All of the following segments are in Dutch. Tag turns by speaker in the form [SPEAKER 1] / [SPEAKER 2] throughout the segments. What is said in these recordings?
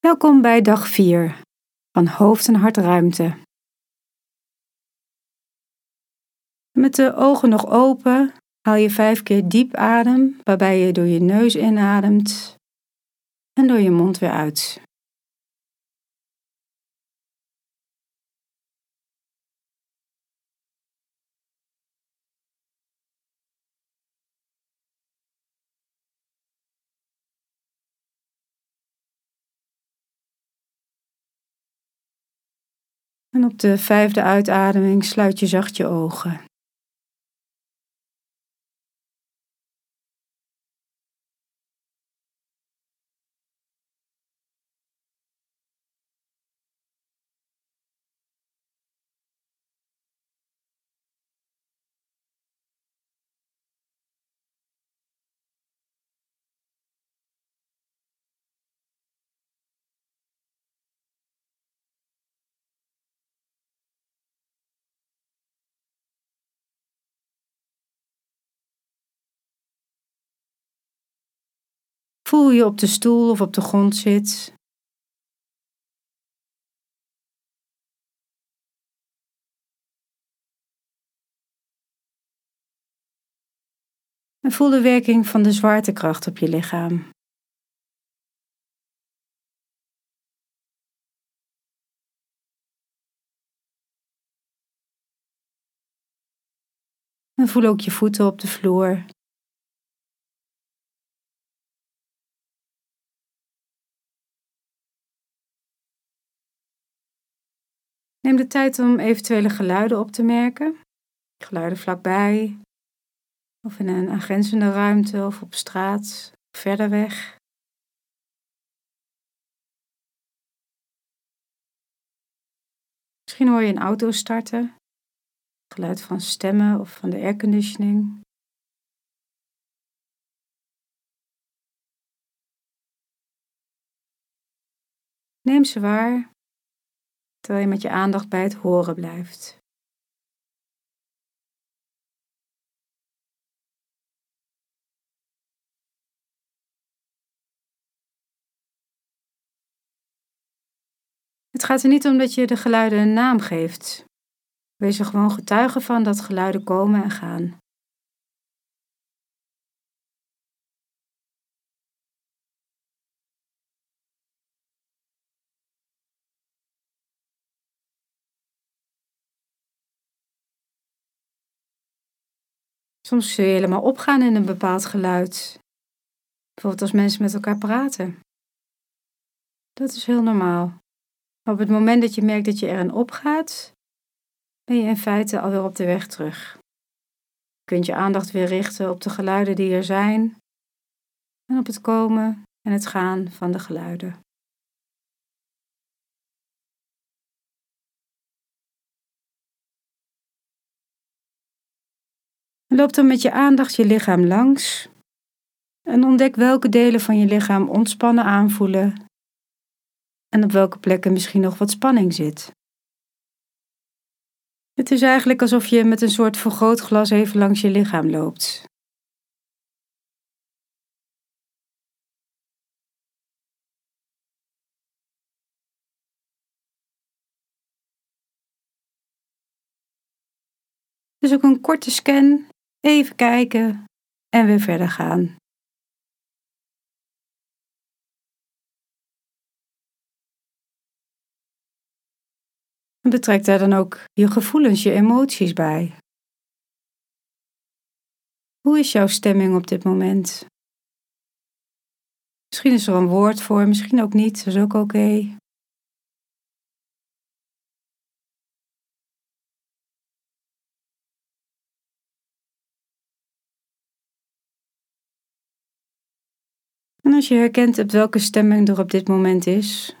[SPEAKER 1] Welkom bij dag 4 van Hoofd- en Hartruimte. Met de ogen nog open haal je vijf keer diep adem, waarbij je door je neus inademt en door je mond weer uit. En op de vijfde uitademing sluit je zacht je ogen. Voel je op de stoel of op de grond zit. En voel de werking van de zwaartekracht op je lichaam. En voel ook je voeten op de vloer. Neem de tijd om eventuele geluiden op te merken. Geluiden vlakbij, of in een aangrenzende ruimte of op straat, verder weg. Misschien hoor je een auto starten, geluid van stemmen of van de airconditioning. Neem ze waar terwijl je met je aandacht bij het horen blijft. Het gaat er niet om dat je de geluiden een naam geeft. Wees er gewoon getuige van dat geluiden komen en gaan. Soms zul je helemaal opgaan in een bepaald geluid. Bijvoorbeeld als mensen met elkaar praten. Dat is heel normaal. Maar op het moment dat je merkt dat je erin opgaat, ben je in feite alweer op de weg terug. Je kunt je aandacht weer richten op de geluiden die er zijn en op het komen en het gaan van de geluiden. Loop dan met je aandacht je lichaam langs en ontdek welke delen van je lichaam ontspannen aanvoelen en op welke plekken misschien nog wat spanning zit. Het is eigenlijk alsof je met een soort vergrootglas even langs je lichaam loopt. Dus ook een korte scan Even kijken en weer verder gaan. Betrek daar dan ook je gevoelens, je emoties bij. Hoe is jouw stemming op dit moment? Misschien is er een woord voor, misschien ook niet, dat is ook oké. En als je herkent op welke stemming er op dit moment is,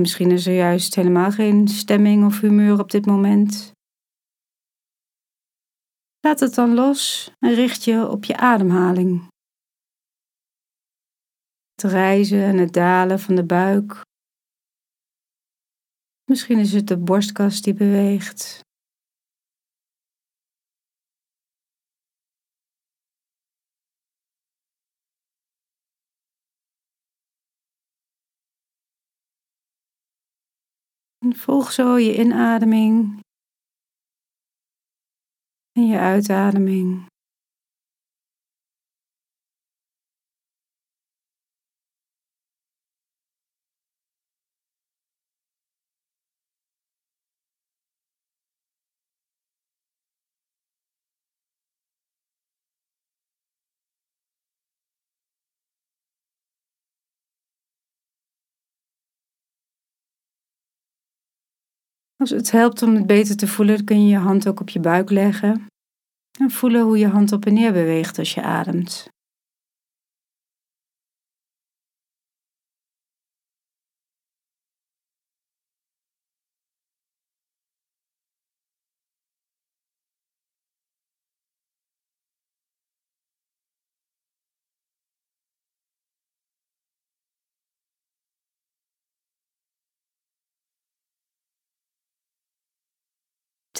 [SPEAKER 1] misschien is er juist helemaal geen stemming of humeur op dit moment. Laat het dan los en richt je op je ademhaling. Het reizen en het dalen van de buik. Misschien is het de borstkas die beweegt. En volg zo je inademing en je uitademing. Als het helpt om het beter te voelen, kun je je hand ook op je buik leggen en voelen hoe je hand op en neer beweegt als je ademt.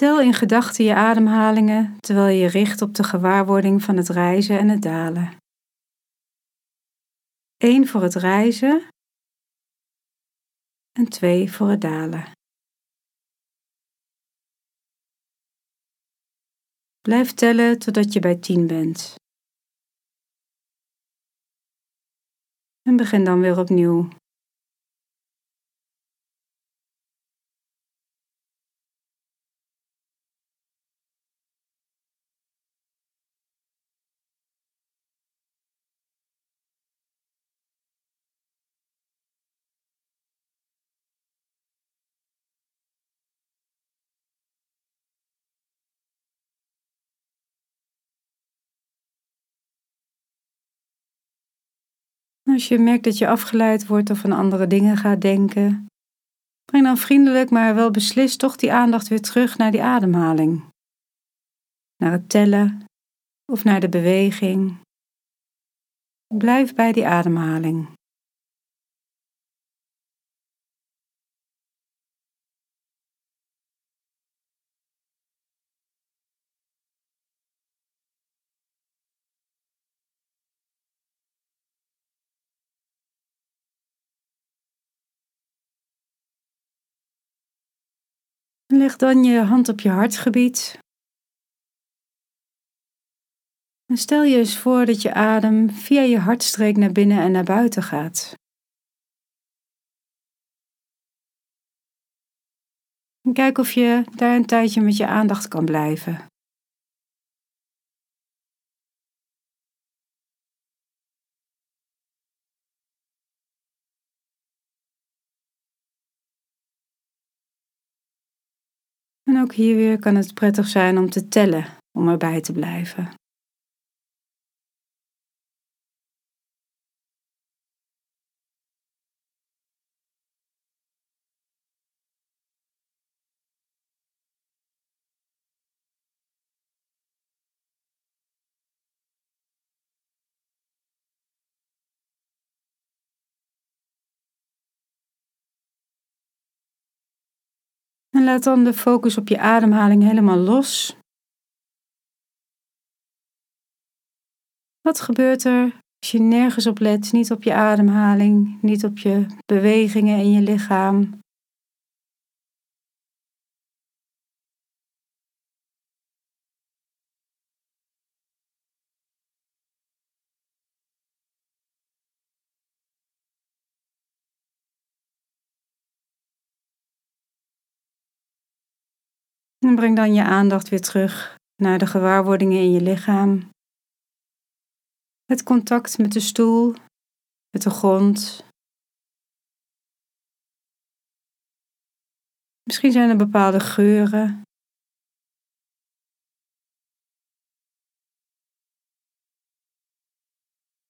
[SPEAKER 1] Tel in gedachten je ademhalingen terwijl je je richt op de gewaarwording van het reizen en het dalen. 1 voor het reizen en 2 voor het dalen. Blijf tellen totdat je bij 10 bent. En begin dan weer opnieuw. Als je merkt dat je afgeleid wordt of aan andere dingen gaat denken, breng dan vriendelijk maar wel beslist toch die aandacht weer terug naar die ademhaling. Naar het tellen of naar de beweging. Blijf bij die ademhaling. Leg dan je hand op je hartgebied. En stel je eens voor dat je adem via je hartstreek naar binnen en naar buiten gaat. En kijk of je daar een tijdje met je aandacht kan blijven. En ook hier weer kan het prettig zijn om te tellen om erbij te blijven. En laat dan de focus op je ademhaling helemaal los. Wat gebeurt er als je nergens op let, niet op je ademhaling, niet op je bewegingen in je lichaam? En breng dan je aandacht weer terug naar de gewaarwordingen in je lichaam. Het contact met de stoel, met de grond. Misschien zijn er bepaalde geuren.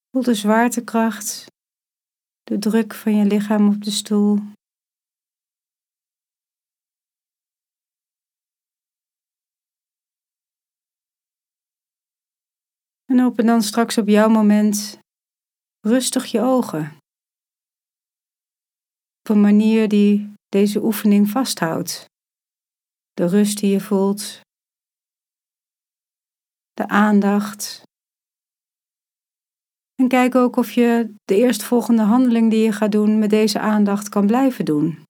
[SPEAKER 1] Voel de zwaartekracht, de druk van je lichaam op de stoel. En open dan straks op jouw moment rustig je ogen. Op een manier die deze oefening vasthoudt. De rust die je voelt, de aandacht. En kijk ook of je de eerstvolgende handeling die je gaat doen met deze aandacht kan blijven doen.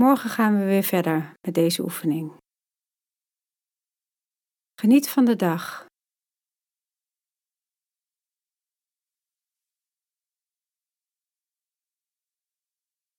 [SPEAKER 1] Morgen gaan we weer verder met deze oefening. Geniet van de dag.